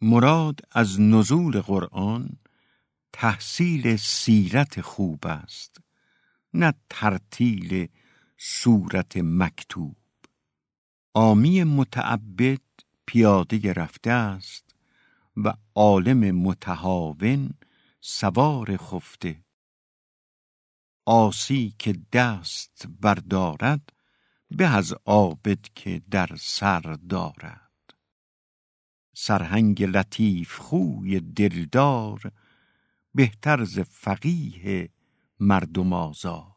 مراد از نزول قرآن تحصیل سیرت خوب است نه ترتیل صورت مکتوب. آمی متعبد پیاده رفته است و عالم متهاون سوار خفته. آسی که دست بردارد به از عابد که در سر دارد. سرهنگ لطیف خوی دلدار بهتر ز فقیه مردم آزار.